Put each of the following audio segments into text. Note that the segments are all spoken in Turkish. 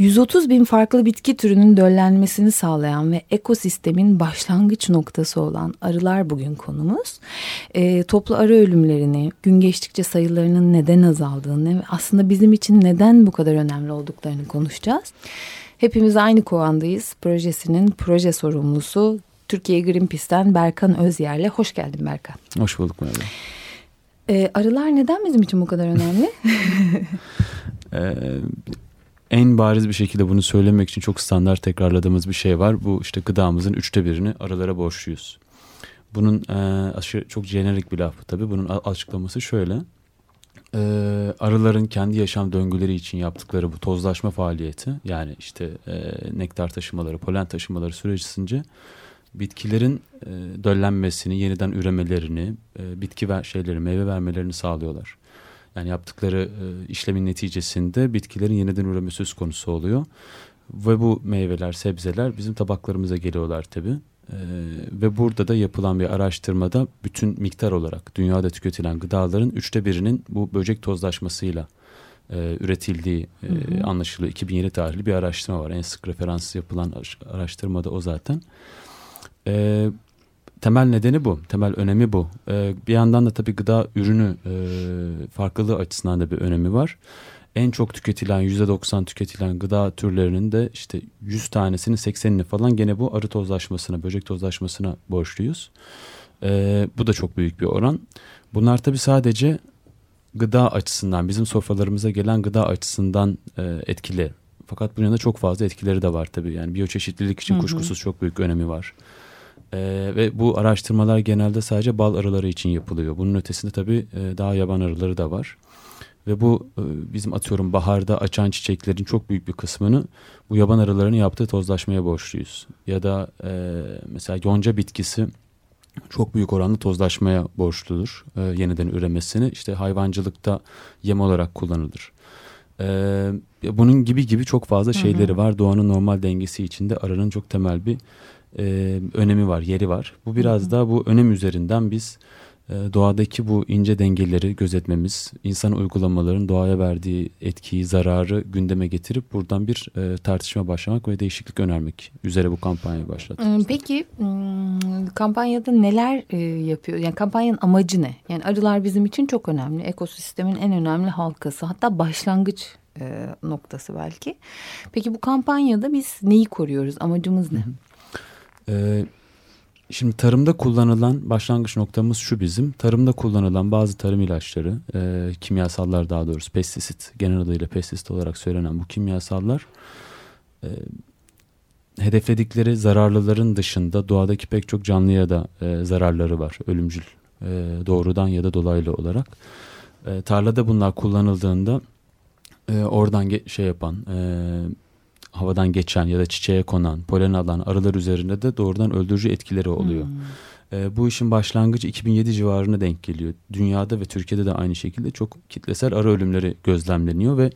130 bin farklı bitki türünün döllenmesini sağlayan ve ekosistemin başlangıç noktası olan arılar bugün konumuz. E, toplu arı ölümlerini, gün geçtikçe sayılarının neden azaldığını ve aslında bizim için neden bu kadar önemli olduklarını konuşacağız. Hepimiz aynı kovandayız. Projesinin proje sorumlusu Türkiye Greenpeace'ten Berkan Özyer'le. Hoş geldin Berkan. Hoş bulduk merhaba. Ee, arılar neden bizim için bu kadar önemli? ee, en bariz bir şekilde bunu söylemek için çok standart tekrarladığımız bir şey var. Bu işte gıdamızın üçte birini arılara borçluyuz. Bunun e, aşırı çok jenerik bir laf tabii. Bunun açıklaması şöyle. E, arıların kendi yaşam döngüleri için yaptıkları bu tozlaşma faaliyeti yani işte e, nektar taşımaları, polen taşımaları sürecince bitkilerin e, döllenmesini, yeniden üremelerini, e, bitki ver şeyleri, meyve vermelerini sağlıyorlar. Yani yaptıkları e, işlemin neticesinde bitkilerin yeniden üreme söz konusu oluyor. Ve bu meyveler, sebzeler bizim tabaklarımıza geliyorlar tabii. Ee, ve burada da yapılan bir araştırmada bütün miktar olarak dünyada tüketilen gıdaların üçte birinin bu böcek tozlaşmasıyla e, üretildiği e, hı hı. anlaşılıyor. 2007 tarihli bir araştırma var. En sık referans yapılan araştırmada o zaten. E, temel nedeni bu. Temel önemi bu. E, bir yandan da tabii gıda ürünü e, farklılığı açısından da bir önemi var. En çok tüketilen %90 tüketilen gıda türlerinin de işte 100 tanesinin 80'ini falan gene bu arı tozlaşmasına, böcek tozlaşmasına borçluyuz. E, bu da çok büyük bir oran. Bunlar tabii sadece gıda açısından, bizim sofralarımıza gelen gıda açısından e, etkili. Fakat bunun yanında çok fazla etkileri de var tabii. Yani biyoçeşitlilik için hı hı. kuşkusuz çok büyük önemi var. Ee, ve bu araştırmalar genelde sadece bal arıları için yapılıyor. Bunun ötesinde tabii e, daha yaban arıları da var. Ve bu e, bizim atıyorum baharda açan çiçeklerin çok büyük bir kısmını bu yaban arılarının yaptığı tozlaşmaya borçluyuz. Ya da e, mesela yonca bitkisi çok büyük oranda tozlaşmaya borçludur e, yeniden üremesini. İşte hayvancılıkta yem olarak kullanılır. E, bunun gibi gibi çok fazla şeyleri hı hı. var. Doğanın normal dengesi içinde arının çok temel bir e, önemi var, yeri var. Bu biraz hı da bu önem üzerinden biz e, doğadaki bu ince dengeleri gözetmemiz, insan uygulamaların doğaya verdiği etkiyi, zararı gündeme getirip buradan bir e, tartışma başlamak ve değişiklik önermek üzere bu kampanyayı başlattık. Peki kampanyada neler e, yapıyor? Yani kampanyanın amacı ne? Yani arılar bizim için çok önemli. Ekosistemin en önemli halkası. Hatta başlangıç e, noktası belki. Peki bu kampanyada biz neyi koruyoruz? Amacımız ne? Hı hı. Ee, şimdi tarımda kullanılan başlangıç noktamız şu bizim. Tarımda kullanılan bazı tarım ilaçları, e, kimyasallar daha doğrusu pestisit, genel adıyla pestisit olarak söylenen bu kimyasallar e, hedefledikleri zararlıların dışında doğadaki pek çok canlıya da e, zararları var. Ölümcül e, doğrudan ya da dolaylı olarak. E, tarlada bunlar kullanıldığında e, oradan şey yapan e, havadan geçen ya da çiçeğe konan, polen alan arılar üzerinde de doğrudan öldürücü etkileri oluyor. Hmm. E, bu işin başlangıcı 2007 civarına denk geliyor. Dünyada ve Türkiye'de de aynı şekilde çok kitlesel arı ölümleri gözlemleniyor ve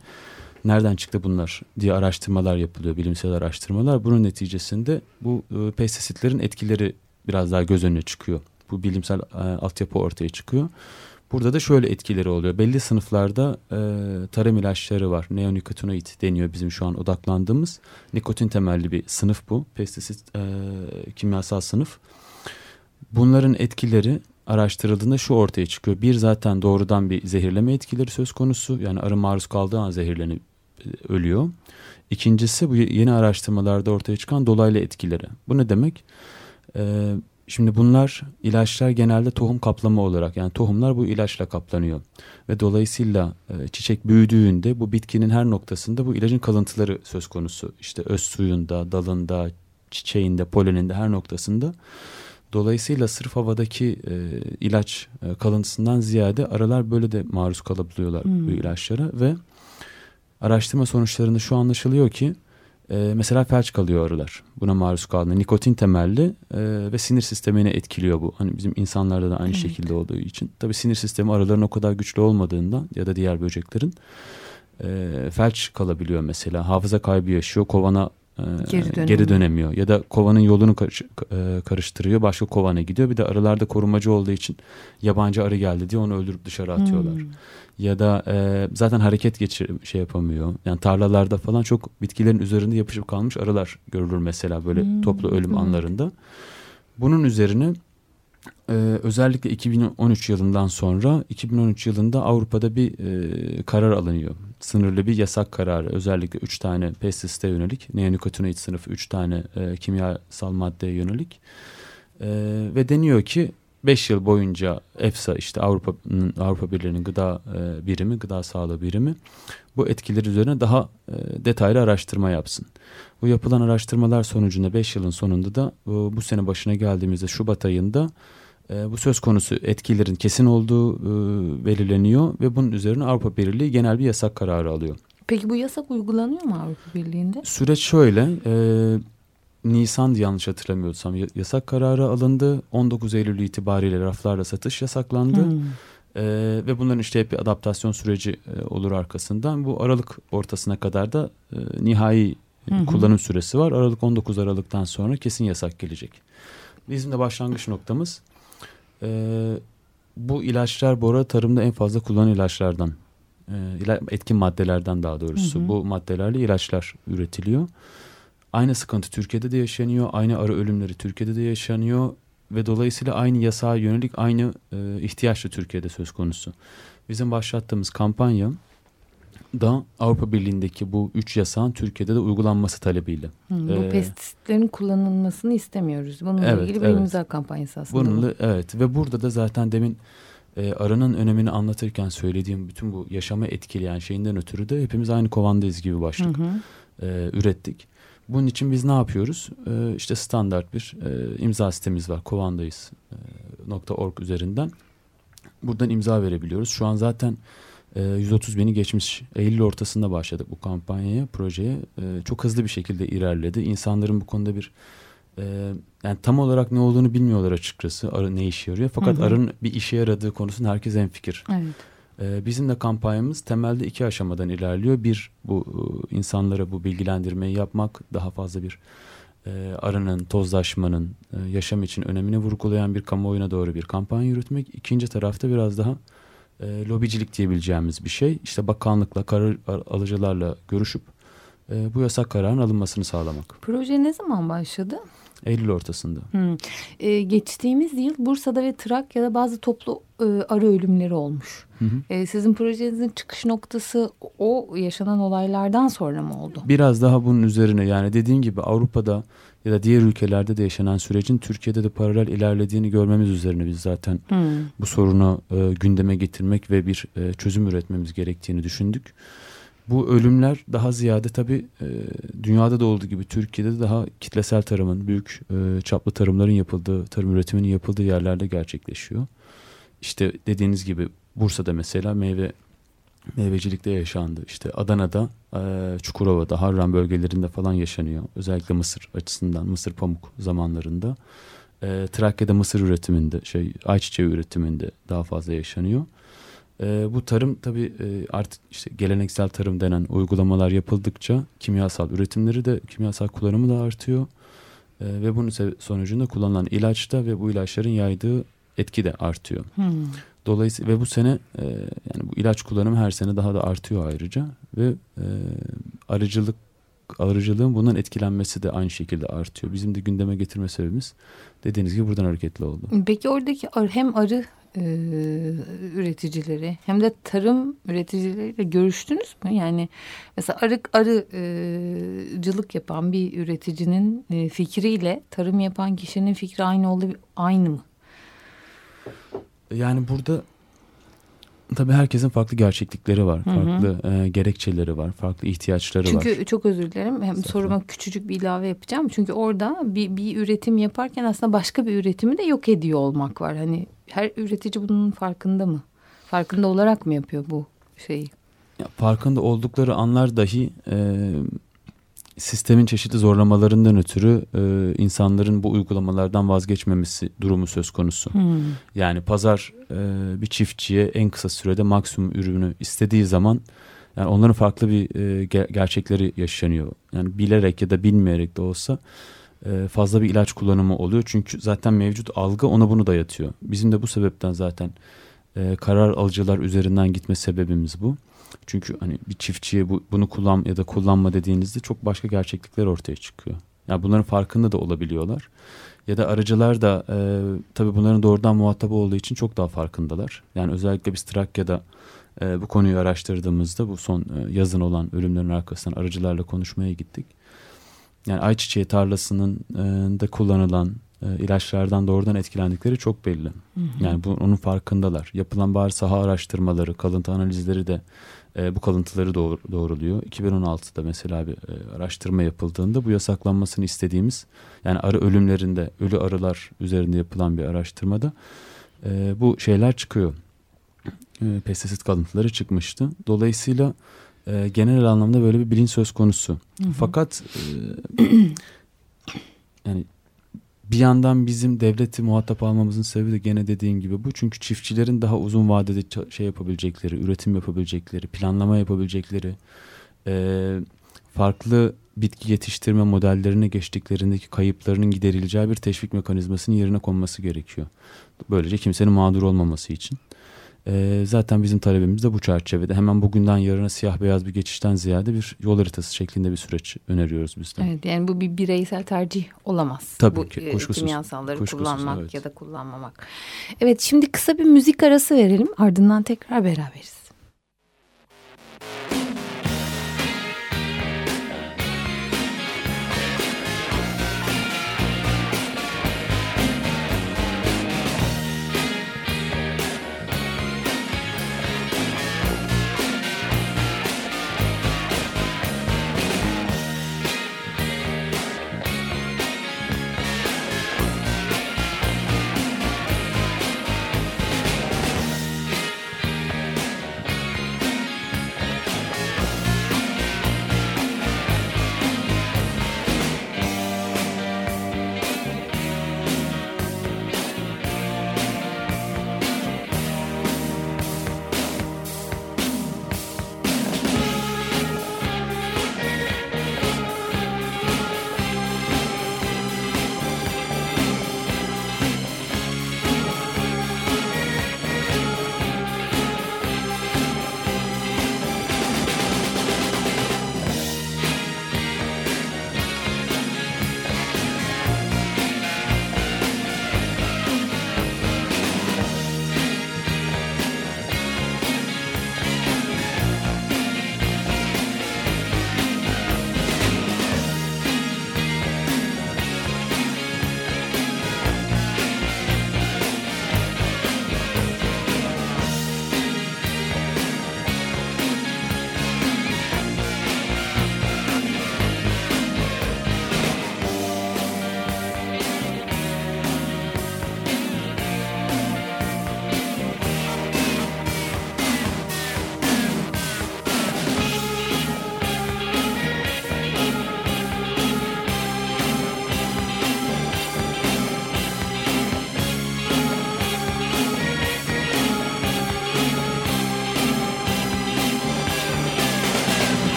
nereden çıktı bunlar diye araştırmalar yapılıyor, bilimsel araştırmalar. Bunun neticesinde bu e, pestisitlerin etkileri biraz daha göz önüne çıkıyor. Bu bilimsel e, altyapı ortaya çıkıyor. Burada da şöyle etkileri oluyor. Belli sınıflarda e, tarım ilaçları var. Neonikotinoid deniyor bizim şu an odaklandığımız. Nikotin temelli bir sınıf bu. Pestisit e, kimyasal sınıf. Bunların etkileri araştırıldığında şu ortaya çıkıyor. Bir zaten doğrudan bir zehirleme etkileri söz konusu. Yani arı maruz kaldığı an zehirlenip e, ölüyor. İkincisi bu yeni araştırmalarda ortaya çıkan dolaylı etkileri. Bu ne demek? Ee, Şimdi bunlar ilaçlar genelde tohum kaplama olarak yani tohumlar bu ilaçla kaplanıyor. Ve dolayısıyla e, çiçek büyüdüğünde bu bitkinin her noktasında bu ilacın kalıntıları söz konusu. İşte öz suyunda, dalında, çiçeğinde, poleninde her noktasında. Dolayısıyla sırf havadaki e, ilaç e, kalıntısından ziyade aralar böyle de maruz kalabiliyorlar hmm. bu ilaçlara ve araştırma sonuçlarında şu anlaşılıyor ki E, mesela felç kalıyor arılar buna maruz kaldığında. Nikotin temelli e, ve sinir sistemini etkiliyor bu. Hani bizim insanlarda da aynı evet. şekilde olduğu için. Tabii sinir sistemi arıların o kadar güçlü olmadığından ya da diğer böceklerin e, felç kalabiliyor mesela. Hafıza kaybı yaşıyor. Kovana e, geri, geri dönemiyor. Ya da kovanın yolunu e, karıştırıyor. Başka kovana gidiyor. Bir de arılarda korumacı olduğu için yabancı arı geldi diye onu öldürüp dışarı atıyorlar. Hmm ya da e, zaten hareket geçir şey yapamıyor. Yani tarlalarda falan çok bitkilerin üzerinde yapışıp kalmış arılar görülür mesela böyle hmm. toplu ölüm hmm. anlarında. Bunun üzerine e, özellikle 2013 yılından sonra 2013 yılında Avrupa'da bir e, karar alınıyor. Sınırlı bir yasak kararı özellikle 3 tane pestisite yönelik neonikotinoid sınıfı 3 tane e, kimyasal maddeye yönelik. E, ve deniyor ki 5 yıl boyunca EFSA işte Avrupa Avrupa Birliği'nin gıda e, birimi, gıda sağlığı birimi bu etkileri üzerine daha e, detaylı araştırma yapsın. Bu yapılan araştırmalar sonucunda 5 yılın sonunda da bu, bu sene başına geldiğimizde Şubat ayında e, bu söz konusu etkilerin kesin olduğu e, belirleniyor ve bunun üzerine Avrupa Birliği genel bir yasak kararı alıyor. Peki bu yasak uygulanıyor mu Avrupa Birliği'nde? Süreç şöyle, e, Nisan yanlış hatırlamıyorsam yasak kararı alındı. 19 Eylül itibariyle raflarda satış yasaklandı. Hmm. Ee, ve bunların işte hep bir adaptasyon süreci e, olur arkasından. Bu Aralık ortasına kadar da e, nihai e, kullanım süresi var. Aralık 19 Aralık'tan sonra kesin yasak gelecek. Bizim de başlangıç noktamız e, bu ilaçlar bu arada tarımda en fazla kullanılan ilaçlardan. E, etkin maddelerden daha doğrusu. Hı hı. Bu maddelerle ilaçlar üretiliyor. Aynı sıkıntı Türkiye'de de yaşanıyor. Aynı arı ölümleri Türkiye'de de yaşanıyor. Ve dolayısıyla aynı yasağa yönelik aynı e, ihtiyaç da Türkiye'de söz konusu. Bizim başlattığımız kampanya da Avrupa Birliği'ndeki bu üç yasağın Türkiye'de de uygulanması talebiyle. Hmm, bu ee, pestisitlerin kullanılmasını istemiyoruz. Bununla evet, ilgili bir evet. imza kampanyası aslında. Bununla, evet ve burada da zaten demin e, arının önemini anlatırken söylediğim bütün bu yaşama etkileyen şeyinden ötürü de hepimiz aynı kovandayız gibi başlık hı hı. E, ürettik. Bunun için biz ne yapıyoruz? Ee, işte standart bir e, imza sitemiz var. Kovandayız e, .org üzerinden. Buradan imza verebiliyoruz. Şu an zaten e, 130 bini geçmiş. Eylül ortasında başladık bu kampanyaya, projeye. E, çok hızlı bir şekilde ilerledi. İnsanların bu konuda bir e, yani tam olarak ne olduğunu bilmiyorlar açıkçası. Arı ne işe yarıyor. Fakat hı hı. arının bir işe yaradığı konusunda herkes en fikir. Evet. Ee, bizim de kampanyamız temelde iki aşamadan ilerliyor. Bir bu e, insanlara bu bilgilendirmeyi yapmak, daha fazla bir e, arının, tozlaşmanın e, yaşam için önemini vurgulayan bir kamuoyuna doğru bir kampanya yürütmek. İkinci tarafta biraz daha e, lobicilik diyebileceğimiz bir şey. İşte bakanlıkla, karar alıcılarla görüşüp e, bu yasak kararın alınmasını sağlamak. Proje ne zaman başladı? Eylül ortasında. Hmm. Ee, geçtiğimiz yıl Bursa'da ve Trakya'da bazı toplu e, arı ölümleri olmuş. Hı hı. Ee, sizin projenizin çıkış noktası o yaşanan olaylardan sonra mı oldu? Biraz daha bunun üzerine yani dediğin gibi Avrupa'da ya da diğer ülkelerde de yaşanan sürecin Türkiye'de de paralel ilerlediğini görmemiz üzerine biz zaten hmm. bu sorunu e, gündeme getirmek ve bir e, çözüm üretmemiz gerektiğini düşündük. Bu ölümler daha ziyade tabii e, dünyada da olduğu gibi Türkiye'de de daha kitlesel tarımın, büyük e, çaplı tarımların yapıldığı, tarım üretiminin yapıldığı yerlerde gerçekleşiyor. İşte dediğiniz gibi Bursa'da mesela meyve meyvecilikte yaşandı. İşte Adana'da, e, Çukurova'da, Harran bölgelerinde falan yaşanıyor. Özellikle Mısır açısından, Mısır pamuk zamanlarında. E, Trakya'da mısır üretiminde, şey ayçiçeği üretiminde daha fazla yaşanıyor. E, bu tarım tabii e, artık işte geleneksel tarım denen uygulamalar yapıldıkça kimyasal üretimleri de kimyasal kullanımı da artıyor. E, ve bunun sonucunda kullanılan ilaçta ve bu ilaçların yaydığı etki de artıyor. Hmm. Dolayısıyla ve bu sene e, yani bu ilaç kullanımı her sene daha da artıyor ayrıca ve e, arıcılık arıcılığın bundan etkilenmesi de aynı şekilde artıyor. Bizim de gündeme getirme sebebimiz dediğiniz gibi buradan hareketli oldu. Peki oradaki hem arı e, üreticileri hem de tarım üreticileriyle görüştünüz mü? Yani mesela arı arıcılık yapan bir üreticinin e, fikriyle tarım yapan kişinin fikri aynı oldu aynı mı? Yani burada tabii herkesin farklı gerçeklikleri var. Hı hı. Farklı e, gerekçeleri var. Farklı ihtiyaçları Çünkü var. Çünkü çok özür dilerim. Hem soruma küçücük bir ilave yapacağım. Çünkü orada bir, bir üretim yaparken aslında başka bir üretimi de yok ediyor olmak var. Hani her üretici bunun farkında mı? Farkında olarak mı yapıyor bu şeyi? Ya, farkında oldukları anlar dahi e, sistemin çeşitli zorlamalarından ötürü e, insanların bu uygulamalardan vazgeçmemesi durumu söz konusu. Hmm. Yani pazar e, bir çiftçiye en kısa sürede maksimum ürünü istediği zaman yani onların farklı bir e, gerçekleri yaşanıyor. Yani bilerek ya da bilmeyerek de olsa e, fazla bir ilaç kullanımı oluyor. Çünkü zaten mevcut algı ona bunu dayatıyor. Bizim de bu sebepten zaten e, karar alıcılar üzerinden gitme sebebimiz bu. Çünkü hani bir çiftçiye bu, bunu kullan ya da kullanma dediğinizde çok başka gerçeklikler ortaya çıkıyor. Yani bunların farkında da olabiliyorlar. Ya da arıcılar da e, tabii bunların doğrudan muhatabı olduğu için çok daha farkındalar. Yani özellikle biz Trakya'da e, bu konuyu araştırdığımızda bu son e, yazın olan ölümlerin arkasından arıcılarla konuşmaya gittik. Yani ayçiçeği tarlasının e, da kullanılan e, ilaçlardan doğrudan etkilendikleri çok belli. Hı hı. Yani bu, onun farkındalar. Yapılan bari saha araştırmaları, kalıntı analizleri de e, bu kalıntıları doğru, doğruluyor. 2016'da mesela bir e, araştırma yapıldığında bu yasaklanmasını istediğimiz yani arı ölümlerinde ölü arılar üzerinde yapılan bir araştırmada e, bu şeyler çıkıyor. E, pestisit kalıntıları çıkmıştı. Dolayısıyla e, genel anlamda böyle bir bilinç söz konusu. Hı hı. Fakat e, yani bir yandan bizim devleti muhatap almamızın sebebi de gene dediğin gibi bu. Çünkü çiftçilerin daha uzun vadede şey yapabilecekleri, üretim yapabilecekleri, planlama yapabilecekleri, farklı bitki yetiştirme modellerine geçtiklerindeki kayıplarının giderileceği bir teşvik mekanizmasının yerine konması gerekiyor. Böylece kimsenin mağdur olmaması için. E, zaten bizim talebimiz de bu çerçevede. Hemen bugünden yarına siyah beyaz bir geçişten ziyade bir yol haritası şeklinde bir süreç öneriyoruz biz de. Evet yani bu bir bireysel tercih olamaz. Tabii bu, ki e, kuşkusuz. Kimyasalları kuşkusuz, kullanmak evet. ya da kullanmamak. Evet şimdi kısa bir müzik arası verelim ardından tekrar beraberiz.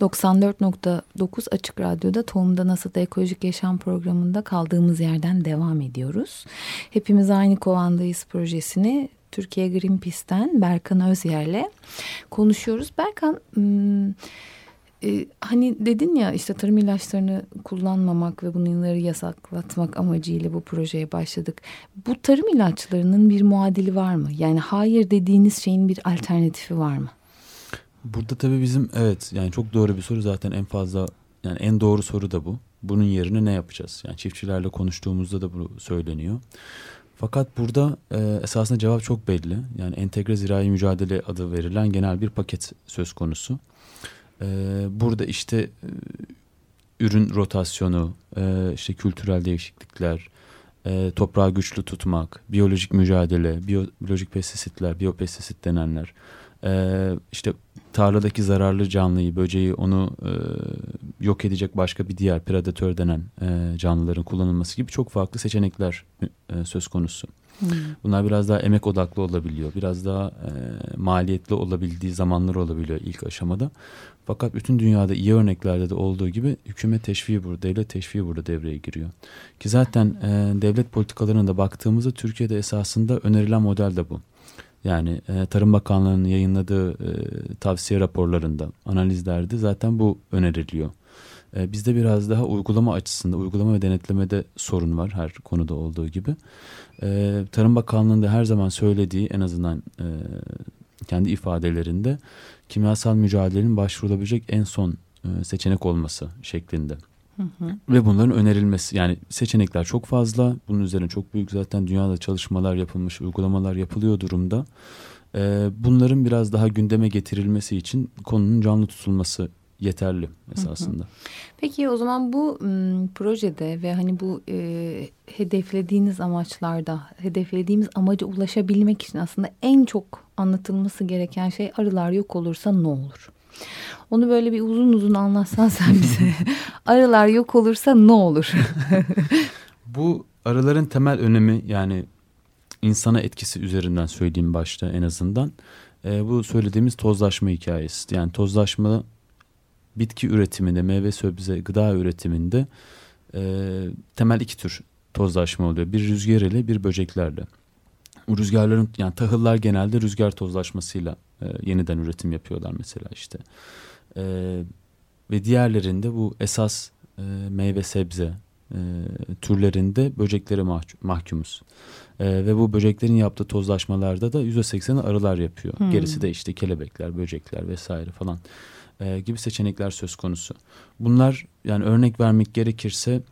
94.9 Açık Radyo'da Tohumda Nasıl'da Ekolojik Yaşam programında kaldığımız yerden devam ediyoruz. Hepimiz aynı kovandayız projesini Türkiye Greenpeace'ten Berkan Özyer'le konuşuyoruz. Berkan e, hani dedin ya işte tarım ilaçlarını kullanmamak ve bunları yasaklatmak amacıyla bu projeye başladık. Bu tarım ilaçlarının bir muadili var mı? Yani hayır dediğiniz şeyin bir alternatifi var mı? Burada tabii bizim evet yani çok doğru bir soru zaten en fazla yani en doğru soru da bu. Bunun yerine ne yapacağız? Yani çiftçilerle konuştuğumuzda da bu söyleniyor. Fakat burada e, esasında cevap çok belli. Yani entegre zirai mücadele adı verilen genel bir paket söz konusu. E, burada işte e, ürün rotasyonu, e, işte kültürel değişiklikler, e, toprağı güçlü tutmak, biyolojik mücadele, biyo, biyolojik pestisitler, biyopestisit denenler, e, işte tarladaki zararlı canlıyı, böceği onu e, yok edecek başka bir diğer predatör denen e, canlıların kullanılması gibi çok farklı seçenekler e, söz konusu. Hmm. Bunlar biraz daha emek odaklı olabiliyor. Biraz daha e, maliyetli olabildiği zamanlar olabiliyor ilk aşamada. Fakat bütün dünyada iyi örneklerde de olduğu gibi hükümet teşviği burada, devlet teşviği burada devreye giriyor. Ki zaten e, devlet politikalarına da baktığımızda Türkiye'de esasında önerilen model de bu. Yani e, Tarım Bakanlığı'nın yayınladığı e, tavsiye raporlarında, analizlerde zaten bu öneriliyor. E, bizde biraz daha uygulama açısında, uygulama ve denetlemede sorun var her konuda olduğu gibi. E, Tarım Bakanlığı'nda her zaman söylediği en azından e, kendi ifadelerinde kimyasal mücadelenin başvurulabilecek en son e, seçenek olması şeklinde. Hı. Ve bunların önerilmesi yani seçenekler çok fazla. Bunun üzerine çok büyük zaten dünyada çalışmalar yapılmış, uygulamalar yapılıyor durumda. Ee, bunların biraz daha gündeme getirilmesi için konunun canlı tutulması yeterli esasında. Hı hı. Peki o zaman bu m, projede ve hani bu e, hedeflediğiniz amaçlarda, hedeflediğimiz amaca ulaşabilmek için aslında en çok anlatılması gereken şey arılar yok olursa ne olur? Onu böyle bir uzun uzun anlatsan sen bize. Arılar yok olursa ne olur? Bu arıların temel önemi yani insana etkisi üzerinden söyleyeyim başta en azından. E, bu söylediğimiz tozlaşma hikayesi. Yani tozlaşma bitki üretiminde, meyve sebze, gıda üretiminde e, temel iki tür tozlaşma oluyor. Bir rüzgar ile bir böceklerle. Rüzgarların yani tahıllar genelde rüzgar tozlaşmasıyla e, yeniden üretim yapıyorlar mesela işte. E, ve diğerlerinde bu esas e, meyve sebze e, türlerinde böceklere mahkum, mahkumuz. E, ve bu böceklerin yaptığı tozlaşmalarda da yüzde sekseni arılar yapıyor. Hmm. Gerisi de işte kelebekler, böcekler vesaire falan e, gibi seçenekler söz konusu. Bunlar yani örnek vermek gerekirse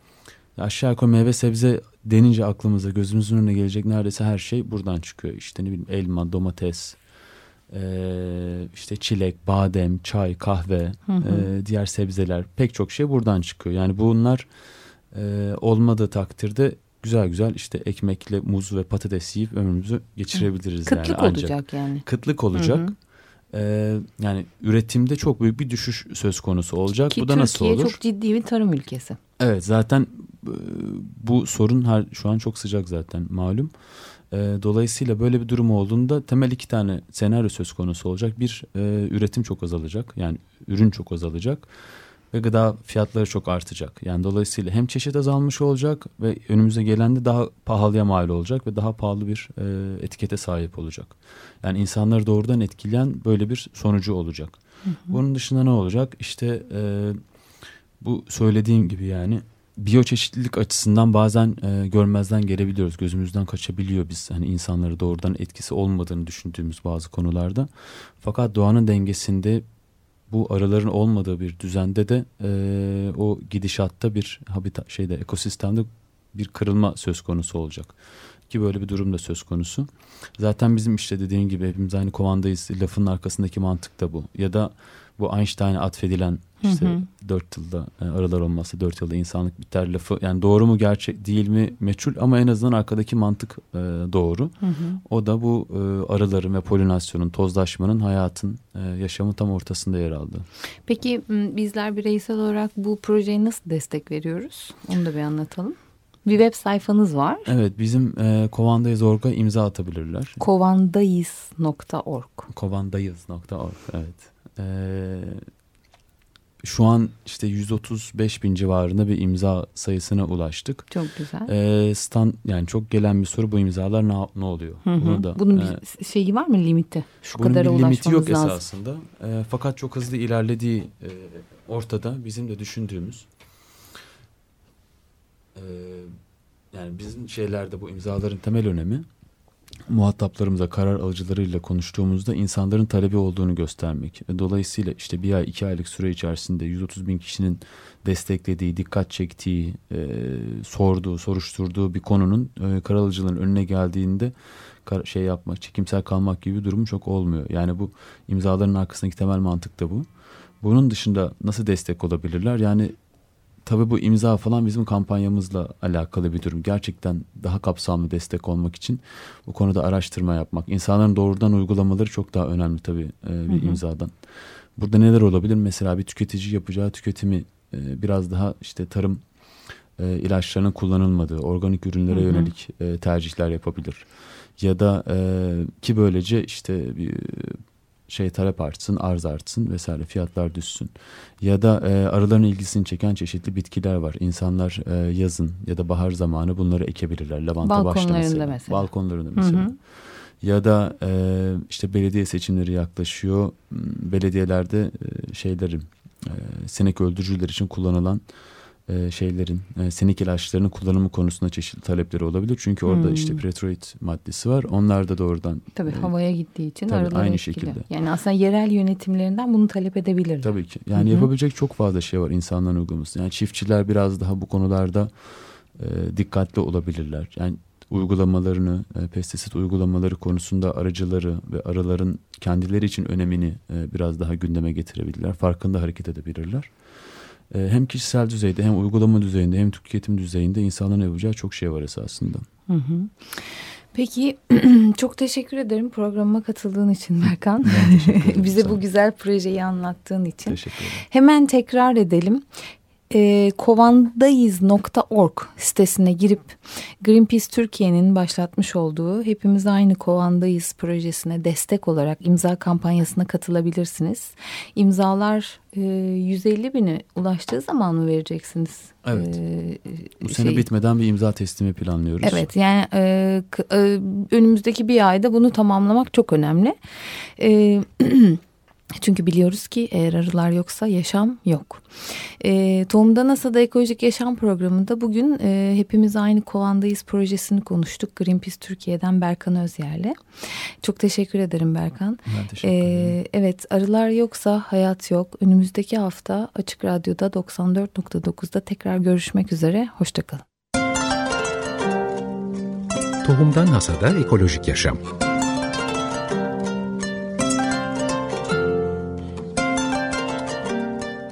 aşağı yukarı meyve sebze denince aklımıza gözümüzün önüne gelecek neredeyse her şey buradan çıkıyor. İşte ne bileyim elma, domates, e, işte çilek, badem, çay, kahve, hı hı. E, diğer sebzeler pek çok şey buradan çıkıyor. Yani bunlar e, olmadığı takdirde güzel güzel işte ekmekle muz ve patates yiyip ömrümüzü geçirebiliriz. Kıtlık yani. Ancak, olacak yani. Kıtlık olacak. Hı hı. Ee, yani üretimde çok büyük bir düşüş söz konusu olacak. Ki bu da Türkiye nasıl olur? çok ciddi bir tarım ülkesi. Evet zaten e, bu sorun her şu an çok sıcak zaten malum. E, dolayısıyla böyle bir durum olduğunda temel iki tane senaryo söz konusu olacak. Bir e, üretim çok azalacak yani ürün çok azalacak ve gıda fiyatları çok artacak. Yani dolayısıyla hem çeşit azalmış olacak ve önümüze gelen de daha pahalıya mal olacak ve daha pahalı bir e, etikete sahip olacak. Yani insanları doğrudan etkileyen böyle bir sonucu olacak. Hı hı. Bunun dışında ne olacak? İşte e, bu söylediğim gibi yani biyoçeşitlilik açısından bazen e, görmezden gelebiliyoruz. Gözümüzden kaçabiliyor biz hani insanları doğrudan etkisi olmadığını düşündüğümüz bazı konularda. Fakat doğanın dengesinde bu arıların olmadığı bir düzende de e, o gidişatta bir habitat şeyde ekosistemde bir kırılma söz konusu olacak. Ki böyle bir durum da söz konusu. Zaten bizim işte dediğin gibi hepimiz aynı kovandayız lafının arkasındaki mantık da bu. Ya da bu Einstein'a atfedilen işte hı hı. 4 yılda e, aralar olmazsa dört yılda insanlık biter lafı yani doğru mu gerçek değil mi meçhul ama en azından arkadaki mantık e, doğru. Hı hı. O da bu e, arıların ve polinasyonun, tozlaşmanın hayatın, e, yaşamın tam ortasında yer aldı. Peki bizler bireysel olarak bu projeye nasıl destek veriyoruz? Onu da bir anlatalım. Bir web sayfanız var. Evet bizim e, Kovandayız.org'a imza atabilirler. Kovandayız.org Kovandayız.org evet. Ee, şu an işte 135 bin civarında bir imza sayısına ulaştık. Çok güzel. E, stand yani çok gelen bir soru bu imzalar ne, ne oluyor? Hı hı. Bunu da, Bunun e, bir şeyi var mı limiti? Şu bunun kadara bir limiti yok lazım. esasında. E, fakat çok hızlı ilerlediği e, ortada. Bizim de düşündüğümüz e, yani bizim şeylerde bu imzaların temel önemi muhataplarımıza, karar alıcılarıyla konuştuğumuzda insanların talebi olduğunu göstermek. Dolayısıyla işte bir ay, iki aylık süre içerisinde 130 bin kişinin desteklediği, dikkat çektiği, e, sorduğu, soruşturduğu bir konunun e, karar alıcıların önüne geldiğinde kar- şey yapmak, çekimsel kalmak gibi bir durum çok olmuyor. Yani bu imzaların arkasındaki temel mantık da bu. Bunun dışında nasıl destek olabilirler? Yani tabii bu imza falan bizim kampanyamızla alakalı bir durum. Gerçekten daha kapsamlı destek olmak için bu konuda araştırma yapmak. İnsanların doğrudan uygulamaları çok daha önemli tabii e, bir Hı hı. imzadan. Burada neler olabilir? Mesela bir tüketici yapacağı tüketimi e, biraz daha işte tarım e, ilaçlarının kullanılmadığı organik ürünlere Hı hı. yönelik e, tercihler yapabilir. Ya da e, ki böylece işte bir şey talep artsın, arz artsın vesaire fiyatlar düşsün. Ya da e, arıların ilgisini çeken çeşitli bitkiler var. İnsanlar e, yazın ya da bahar zamanı bunları ekebilirler. Lavanta başta Balkonlarında mesela. mesela. Balkonlarında Hı mesela. hı. Ya da e, işte belediye seçimleri yaklaşıyor. M, Belediyelerde e, şeylerin e, sinek öldürücüler için kullanılan e, şeylerin e, sinek ilaçlarının kullanımı konusunda çeşitli talepleri olabilir. Çünkü orada Hmm. işte pretroid maddesi var. Onlar da doğrudan Tabii e, havaya gittiği için tabii, aynı etkiliyor. şekilde. Yani aslında yerel yönetimlerinden bunu talep edebilirler. Tabii ki. Yani Hı hı. yapabilecek çok fazla şey var insanların uygulaması. Yani çiftçiler biraz daha bu konularda e, dikkatli olabilirler. Yani uygulamalarını, e, pestisit uygulamaları konusunda aracıları ve arıların kendileri için önemini e, biraz daha gündeme getirebilirler. Farkında hareket edebilirler. E, hem kişisel düzeyde hem uygulama düzeyinde hem tüketim düzeyinde insanların yapacağı çok şey var esasında. Hı hı. Peki çok teşekkür ederim programıma katıldığın için Berkan. Bize bu güzel projeyi anlattığın için. Teşekkür ederim. Hemen tekrar edelim. E, kovandayız.org sitesine girip Greenpeace Türkiye'nin başlatmış olduğu Hepimiz Aynı Kovandayız projesine destek olarak imza kampanyasına katılabilirsiniz. İmzalar e, 150 bine ulaştığı zaman mı vereceksiniz? Evet. E, Bu sene şey- bitmeden bir imza teslimi planlıyoruz. Evet yani e, e, önümüzdeki bir ayda bunu tamamlamak çok önemli. E, çünkü biliyoruz ki eğer arılar yoksa yaşam yok. E, Tohumda NASA'da Ekolojik Yaşam Programı'nda bugün e, Hepimiz Aynı Kovandayız projesini konuştuk. Greenpeace Türkiye'den Berkan Özyer'le. Çok teşekkür ederim Berkan. Ben teşekkür ederim. Ee, evet arılar yoksa hayat yok. Önümüzdeki hafta Açık Radyo'da 94.9'da tekrar görüşmek üzere. Hoşçakalın. Tohumdan Hasada Ekolojik Yaşam